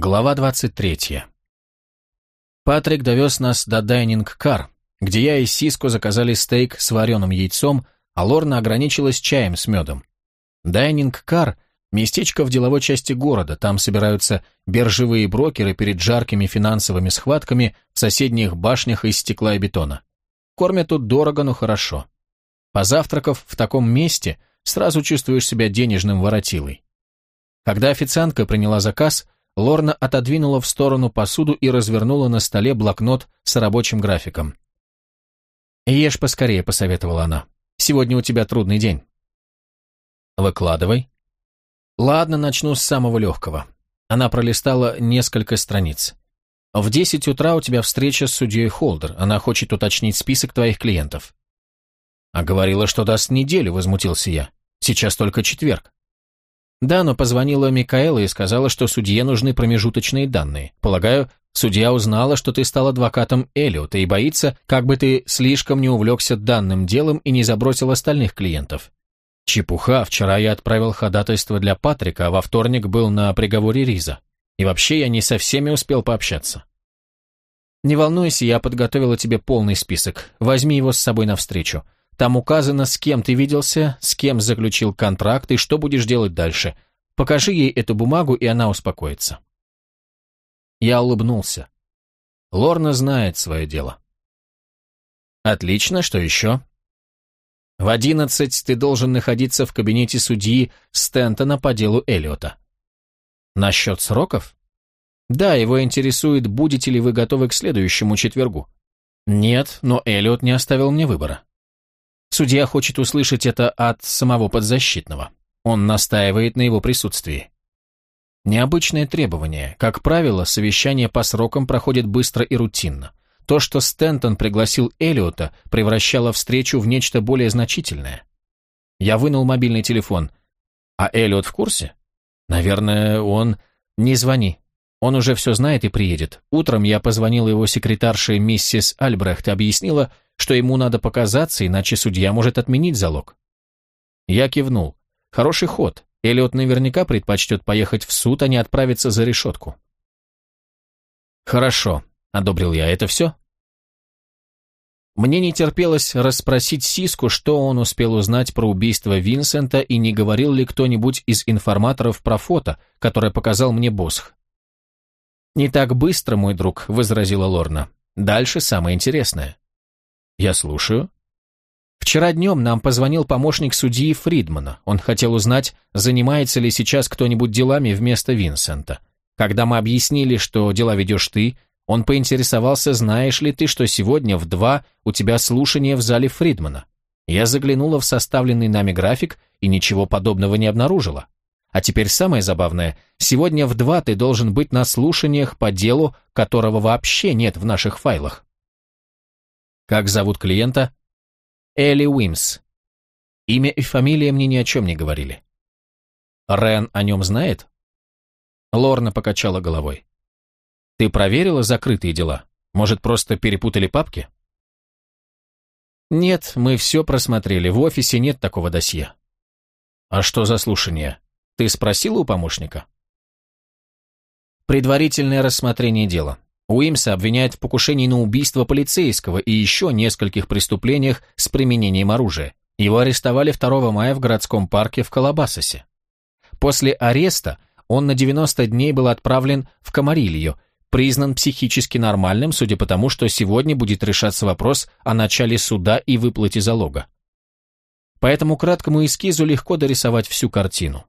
Глава 23. Патрик довез нас до Дайнинг-кар, где я и Сиско заказали стейк с вареным яйцом, а Лорна ограничилась чаем с медом. Дайнинг-кар – местечко в деловой части города, там собираются биржевые брокеры перед жаркими финансовыми схватками в соседних башнях из стекла и бетона. Кормят тут дорого, но хорошо. Позавтракав в таком месте, сразу чувствуешь себя денежным воротилой. Когда официантка приняла заказ – Лорна отодвинула в сторону посуду и развернула на столе блокнот с рабочим графиком. «Ешь поскорее», — посоветовала она. «Сегодня у тебя трудный день». «Выкладывай». «Ладно, начну с самого легкого». Она пролистала несколько страниц. «В десять утра у тебя встреча с судьей Холдер. Она хочет уточнить список твоих клиентов». «А говорила, что даст неделю», — возмутился я. «Сейчас только четверг». Да, но позвонила Микаэла и сказала, что судье нужны промежуточные данные. Полагаю, судья узнала, что ты стал адвокатом Эллиота и боится, как бы ты слишком не увлекся данным делом и не забросил остальных клиентов. Чепуха, вчера я отправил ходатайство для Патрика, а во вторник был на приговоре Риза. И вообще я не со всеми успел пообщаться. Не волнуйся, я подготовила тебе полный список. Возьми его с собой навстречу. Там указано, с кем ты виделся, с кем заключил контракт и что будешь делать дальше. Покажи ей эту бумагу, и она успокоится. Я улыбнулся. Лорна знает свое дело. Отлично, что еще? В одиннадцать ты должен находиться в кабинете судьи Стентона по делу Эллиота. Насчет сроков? Да, его интересует, будете ли вы готовы к следующему четвергу. Нет, но Эллиот не оставил мне выбора. Судья хочет услышать это от самого подзащитного. Он настаивает на его присутствии. Необычное требование. Как правило, совещание по срокам проходит быстро и рутинно. То, что Стентон пригласил Эллиота, превращало встречу в нечто более значительное. Я вынул мобильный телефон. А Эллиот в курсе? Наверное, он... Не звони. Он уже все знает и приедет. Утром я позвонил его секретарше миссис Альбрехт и объяснила, что ему надо показаться, иначе судья может отменить залог. Я кивнул. Хороший ход. Эллиот наверняка предпочтет поехать в суд, а не отправиться за решетку. «Хорошо», — одобрил я. «Это все?» Мне не терпелось расспросить Сиску, что он успел узнать про убийство Винсента и не говорил ли кто-нибудь из информаторов про фото, которое показал мне Босх. «Не так быстро, мой друг», — возразила Лорна. «Дальше самое интересное». «Я слушаю». Вчера днем нам позвонил помощник судьи Фридмана. Он хотел узнать, занимается ли сейчас кто-нибудь делами вместо Винсента. Когда мы объяснили, что дела ведешь ты, он поинтересовался, знаешь ли ты, что сегодня в два у тебя слушание в зале Фридмана. Я заглянула в составленный нами график и ничего подобного не обнаружила. А теперь самое забавное, сегодня в два ты должен быть на слушаниях по делу, которого вообще нет в наших файлах. Как зовут клиента? Элли Уимс. Имя и фамилия мне ни о чем не говорили. Рен о нем знает? Лорна покачала головой. Ты проверила закрытые дела? Может, просто перепутали папки? Нет, мы все просмотрели, в офисе нет такого досье. А что за слушание? Ты спросила у помощника? Предварительное рассмотрение дела. Уимса обвиняют в покушении на убийство полицейского и еще нескольких преступлениях с применением оружия. Его арестовали 2 мая в городском парке в Колобасосе. После ареста он на 90 дней был отправлен в Камарилью, признан психически нормальным, судя по тому, что сегодня будет решаться вопрос о начале суда и выплате залога. По этому краткому эскизу легко дорисовать всю картину.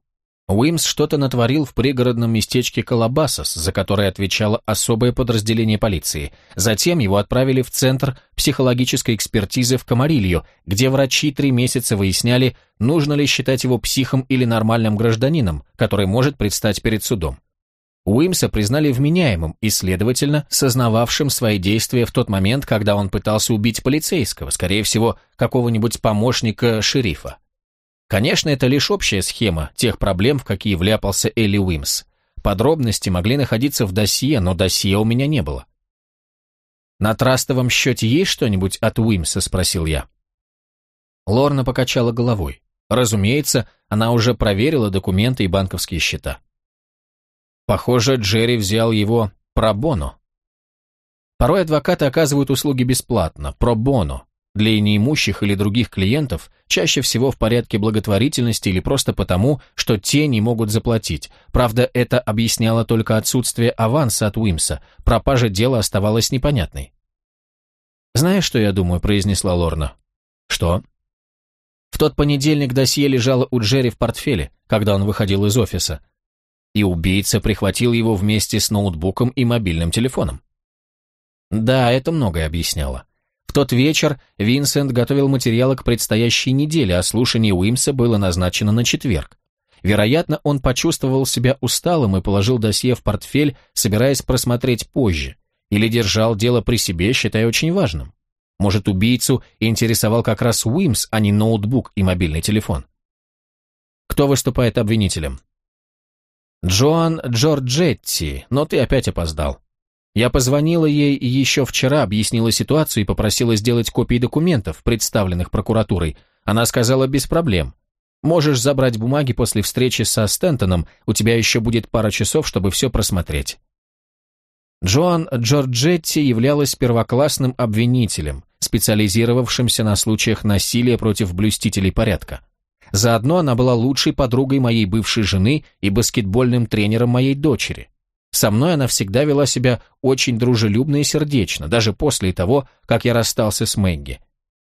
Уимс что-то натворил в пригородном местечке Колобасос, за которое отвечало особое подразделение полиции. Затем его отправили в Центр психологической экспертизы в Камарилью, где врачи три месяца выясняли, нужно ли считать его психом или нормальным гражданином, который может предстать перед судом. Уимса признали вменяемым и, следовательно, сознававшим свои действия в тот момент, когда он пытался убить полицейского, скорее всего, какого-нибудь помощника шерифа. Конечно, это лишь общая схема тех проблем, в какие вляпался Элли Уимс. Подробности могли находиться в досье, но досье у меня не было. «На трастовом счете есть что-нибудь от Уимса?» – спросил я. Лорна покачала головой. Разумеется, она уже проверила документы и банковские счета. Похоже, Джерри взял его пробоно. Порой адвокаты оказывают услуги бесплатно, пробоно, для неимущих или других клиентов, чаще всего в порядке благотворительности или просто потому, что те не могут заплатить. Правда, это объясняло только отсутствие аванса от Уимса, пропажа дела оставалась непонятной. «Знаешь, что я думаю?» – произнесла Лорна. «Что?» В тот понедельник досье лежало у Джерри в портфеле, когда он выходил из офиса, и убийца прихватил его вместе с ноутбуком и мобильным телефоном. Да, это многое объясняло. В тот вечер Винсент готовил материалы к предстоящей неделе, а слушание Уимса было назначено на четверг. Вероятно, он почувствовал себя усталым и положил досье в портфель, собираясь просмотреть позже, или держал дело при себе, считая очень важным. Может, убийцу интересовал как раз Уимс, а не ноутбук и мобильный телефон. Кто выступает обвинителем? Джоан Джорджетти, но ты опять опоздал. Я позвонила ей еще вчера, объяснила ситуацию и попросила сделать копии документов, представленных прокуратурой. Она сказала без проблем. Можешь забрать бумаги после встречи со Стентоном, у тебя еще будет пара часов, чтобы все просмотреть. Джоан Джорджетти являлась первоклассным обвинителем, специализировавшимся на случаях насилия против блюстителей порядка. Заодно она была лучшей подругой моей бывшей жены и баскетбольным тренером моей дочери. Со мной она всегда вела себя очень дружелюбно и сердечно, даже после того, как я расстался с Мэгги.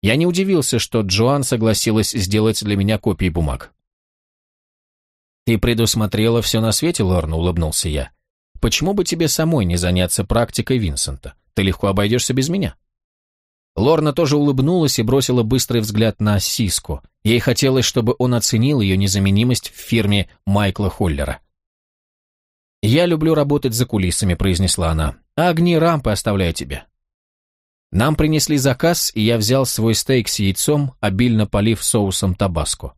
Я не удивился, что Джоан согласилась сделать для меня копии бумаг. «Ты предусмотрела все на свете, Лорна?» — улыбнулся я. «Почему бы тебе самой не заняться практикой Винсента? Ты легко обойдешься без меня». Лорна тоже улыбнулась и бросила быстрый взгляд на Сиску. Ей хотелось, чтобы он оценил ее незаменимость в фирме Майкла Холлера. «Я люблю работать за кулисами», — произнесла она. «А огни рампы оставляю тебе». Нам принесли заказ, и я взял свой стейк с яйцом, обильно полив соусом табаско.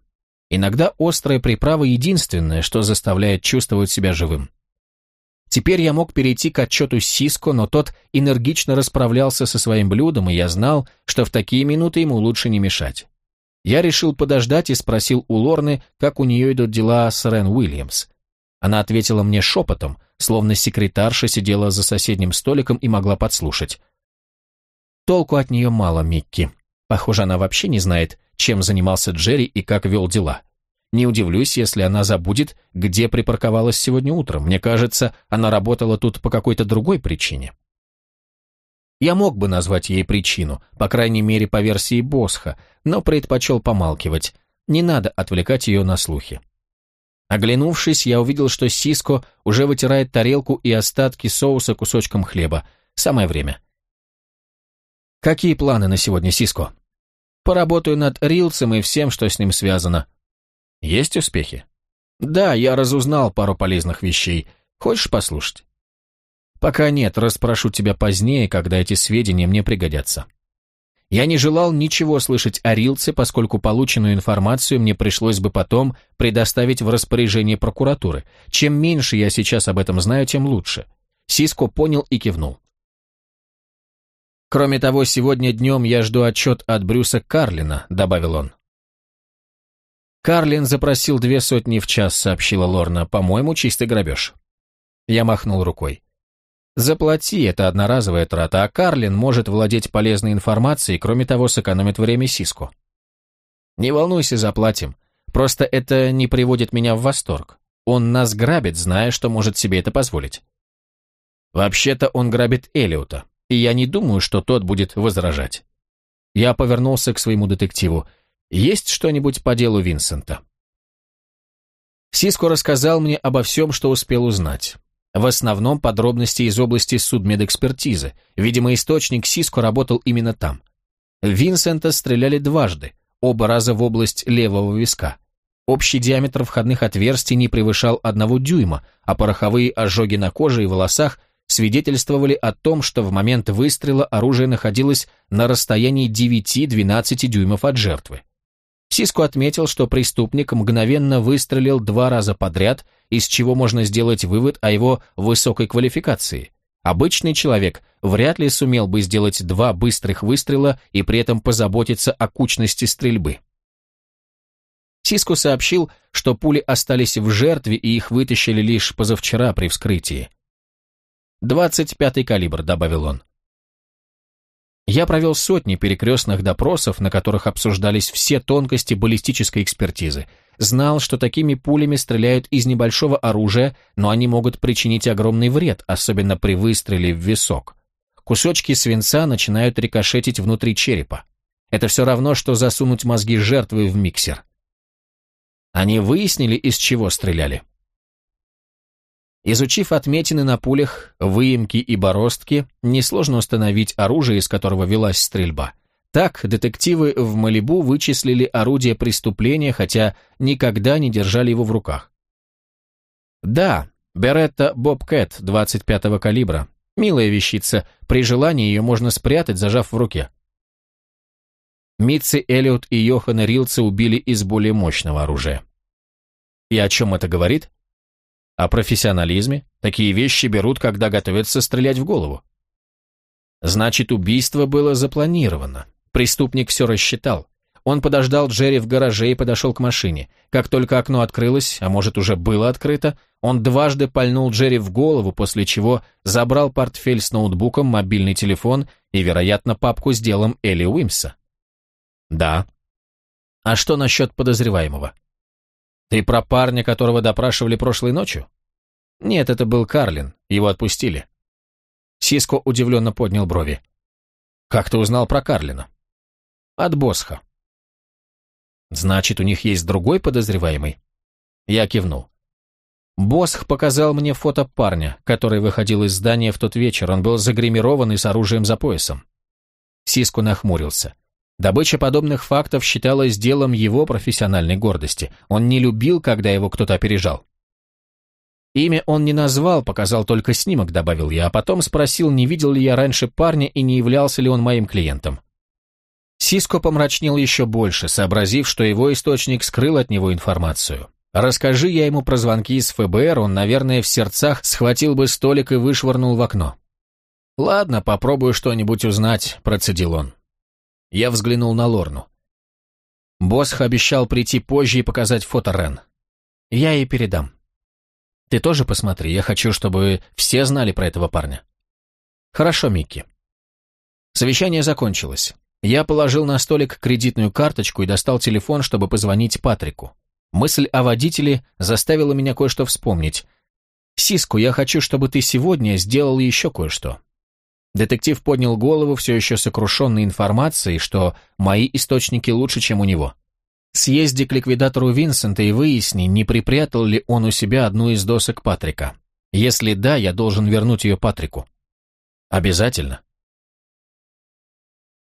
Иногда острая приправа единственное, что заставляет чувствовать себя живым. Теперь я мог перейти к отчету Сиско, но тот энергично расправлялся со своим блюдом, и я знал, что в такие минуты ему лучше не мешать. Я решил подождать и спросил у Лорны, как у нее идут дела с Рен Уильямс. Она ответила мне шепотом, словно секретарша сидела за соседним столиком и могла подслушать. Толку от нее мало, Микки. Похоже, она вообще не знает, чем занимался Джерри и как вел дела. Не удивлюсь, если она забудет, где припарковалась сегодня утром. Мне кажется, она работала тут по какой-то другой причине. Я мог бы назвать ей причину, по крайней мере, по версии Босха, но предпочел помалкивать. Не надо отвлекать ее на слухи. Оглянувшись, я увидел, что Сиско уже вытирает тарелку и остатки соуса кусочком хлеба. Самое время. Какие планы на сегодня, Сиско? Поработаю над Рилцем и всем, что с ним связано. Есть успехи? Да, я разузнал пару полезных вещей. Хочешь послушать? Пока нет, расспрошу тебя позднее, когда эти сведения мне пригодятся. Я не желал ничего слышать о Рилце, поскольку полученную информацию мне пришлось бы потом предоставить в распоряжение прокуратуры. Чем меньше я сейчас об этом знаю, тем лучше. Сиско понял и кивнул. «Кроме того, сегодня днем я жду отчет от Брюса Карлина», — добавил он. «Карлин запросил две сотни в час», — сообщила Лорна. «По-моему, чистый грабеж». Я махнул рукой. Заплати, это одноразовая трата, а Карлин может владеть полезной информацией, кроме того, сэкономит время Сиску. Не волнуйся, заплатим. Просто это не приводит меня в восторг. Он нас грабит, зная, что может себе это позволить. Вообще-то он грабит Элиота, и я не думаю, что тот будет возражать. Я повернулся к своему детективу. Есть что-нибудь по делу Винсента? Сиско рассказал мне обо всем, что успел узнать. В основном подробности из области судмедэкспертизы. Видимо, источник Сиско работал именно там. Винсента стреляли дважды, оба раза в область левого виска. Общий диаметр входных отверстий не превышал одного дюйма, а пороховые ожоги на коже и волосах свидетельствовали о том, что в момент выстрела оружие находилось на расстоянии 9-12 дюймов от жертвы. Сиско отметил, что преступник мгновенно выстрелил два раза подряд, из чего можно сделать вывод о его высокой квалификации. Обычный человек вряд ли сумел бы сделать два быстрых выстрела и при этом позаботиться о кучности стрельбы. Сиску сообщил, что пули остались в жертве и их вытащили лишь позавчера при вскрытии. «Двадцать пятый калибр», — добавил он. Я провел сотни перекрестных допросов, на которых обсуждались все тонкости баллистической экспертизы. Знал, что такими пулями стреляют из небольшого оружия, но они могут причинить огромный вред, особенно при выстреле в висок. Кусочки свинца начинают рикошетить внутри черепа. Это все равно, что засунуть мозги жертвы в миксер. Они выяснили, из чего стреляли. Изучив отметины на пулях, выемки и бороздки, несложно установить оружие, из которого велась стрельба. Так, детективы в Малибу вычислили орудие преступления, хотя никогда не держали его в руках. Да, Беретта Бобкэт 25-го калибра. Милая вещица, при желании ее можно спрятать, зажав в руке. Митцы Эллиот и Йохана Рилца убили из более мощного оружия. И о чем это говорит? О профессионализме. Такие вещи берут, когда готовятся стрелять в голову. Значит, убийство было запланировано. Преступник все рассчитал. Он подождал Джерри в гараже и подошел к машине. Как только окно открылось, а может уже было открыто, он дважды пальнул Джерри в голову, после чего забрал портфель с ноутбуком, мобильный телефон и, вероятно, папку с делом Элли Уимса. Да. А что насчет подозреваемого? Ты про парня, которого допрашивали прошлой ночью? Нет, это был Карлин, его отпустили. Сиско удивленно поднял брови. Как ты узнал про Карлина? От Босха. Значит, у них есть другой подозреваемый? Я кивнул. Босх показал мне фото парня, который выходил из здания в тот вечер. Он был загримирован и с оружием за поясом. Сиску нахмурился. Добыча подобных фактов считалась делом его профессиональной гордости. Он не любил, когда его кто-то опережал. Имя он не назвал, показал только снимок, добавил я, а потом спросил, не видел ли я раньше парня и не являлся ли он моим клиентом. Сиско помрачнел еще больше, сообразив, что его источник скрыл от него информацию. Расскажи я ему про звонки из ФБР, он, наверное, в сердцах схватил бы столик и вышвырнул в окно. «Ладно, попробую что-нибудь узнать», — процедил он. Я взглянул на Лорну. Босх обещал прийти позже и показать фото Рен. Я ей передам. Ты тоже посмотри, я хочу, чтобы все знали про этого парня. Хорошо, Микки. Совещание закончилось. Я положил на столик кредитную карточку и достал телефон, чтобы позвонить Патрику. Мысль о водителе заставила меня кое-что вспомнить. «Сиску, я хочу, чтобы ты сегодня сделал еще кое-что. Детектив поднял голову, все еще сокрушенный информацией, что мои источники лучше, чем у него. Съезди к ликвидатору Винсента и выясни, не припрятал ли он у себя одну из досок Патрика. Если да, я должен вернуть ее Патрику. Обязательно.